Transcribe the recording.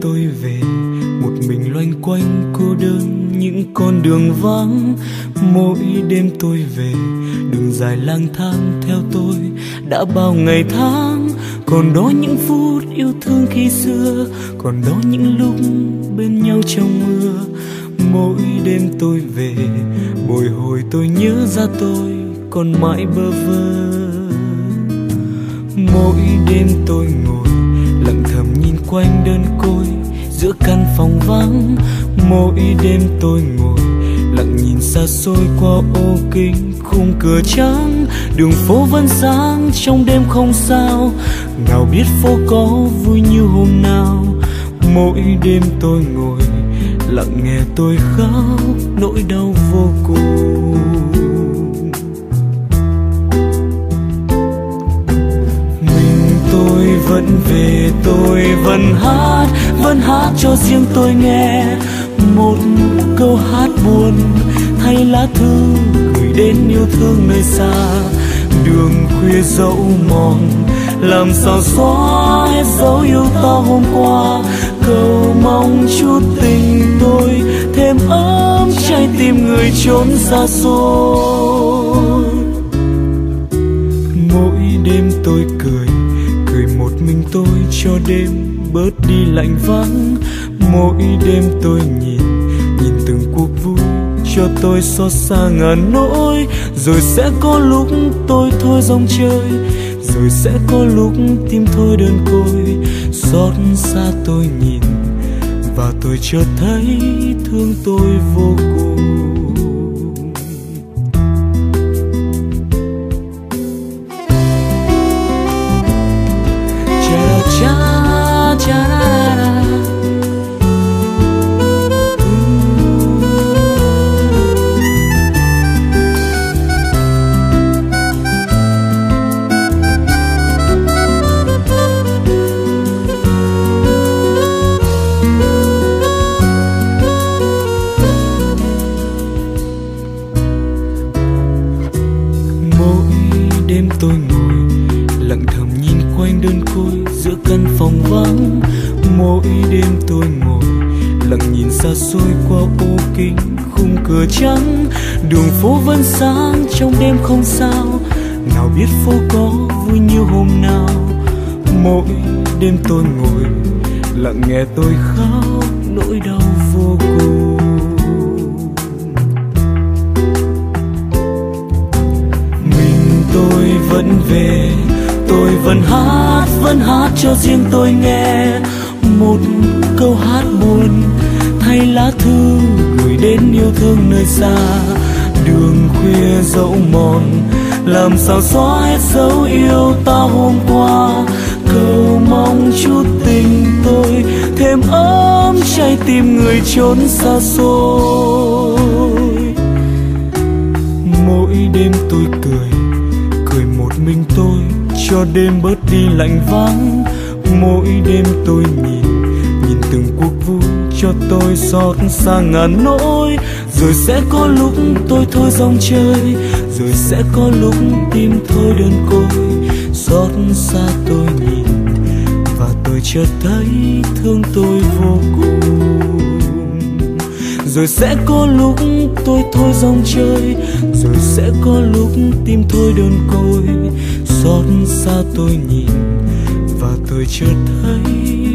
tôi về, một mình loanh quanh cô đơn những con đường vắng. Mỗi đêm tôi về, đường dài lang thang theo tôi đã bao ngày tháng. Còn đó những phút yêu thương khi xưa, còn đó những lúc bên nhau trong mưa. Mỗi đêm tôi về, bồi hồi tôi nhớ ra tôi còn mãi bơ vơ. Mỗi đêm tôi ngồi, lặng thầm nhìn quanh đơn côi căn phòng vắng, mỗi đêm tôi ngồi, lặng nhìn xa xôi qua ô kính khung cửa trắng, đường phố vẫn sáng, trong đêm không sao. Nào biết phố có vui như hôm nào, mỗi đêm tôi ngồi, lặng nghe tôi khóc, nỗi đau vô cùng. Về tôi vẫn hát vẫn hát cho riêng tôi nghe. Một câu hát buồn thay lá thư gửi đến yêu thương nơi xa. Đường khuya dẫu mòn làm sao xóa hết dấu yêu ta hôm qua. Cầu mong chút tình tôi thêm ấm trái tim người trốn xa xôi. Mình tôi cho đêm bớt đi lạnh vắng. Mỗi đêm tôi nhìn nhìn từng cuộc vui cho tôi xót xa ngàn nỗi. Rồi sẽ có lúc tôi thôi dòng chơi, rồi sẽ có lúc tim thôi đơn côi. Xót xa tôi nhìn và tôi chợt thấy thương tôi vô cùng. Quanh đơn côi giữa căn phòng vắng. Mỗi đêm tôi ngồi, lặng nhìn xa xôi qua ô kính khung cửa trắng. Đường phố vẫn sáng, trong đêm không sao. Nào biết phố có vui như hôm nào. Mỗi đêm tôi ngồi, lặng nghe tôi khóc nỗi đau vô cùng. Mình tôi vẫn về tôi vẫn hát vẫn hát cho riêng tôi nghe. Một câu hát buồn, thay lá thư gửi đến yêu thương nơi xa. Đường khuya dẫu mòn, làm sao xóa hết dấu yêu ta hôm qua. Cầu mong chút tình tôi thêm ấm trái tim người trốn xa xôi. Mỗi đêm tôi cười cười một mình tôi cho đêm bớt đi lạnh vắng mỗi đêm tôi nhìn nhìn từng cuộc vui cho tôi xót xa ngàn nỗi. Rồi sẽ có lúc tôi thôi dòng chơi, rồi sẽ có lúc tim thôi đơn côi. Xót xa tôi nhìn, và tôi chợt thấy thương tôi vô cùng. Rồi sẽ có lúc tôi thôi dòng chơi, rồi sẽ có lúc tim thôi đơn côi xót xa tôi nhìn và tôi chợt thấy.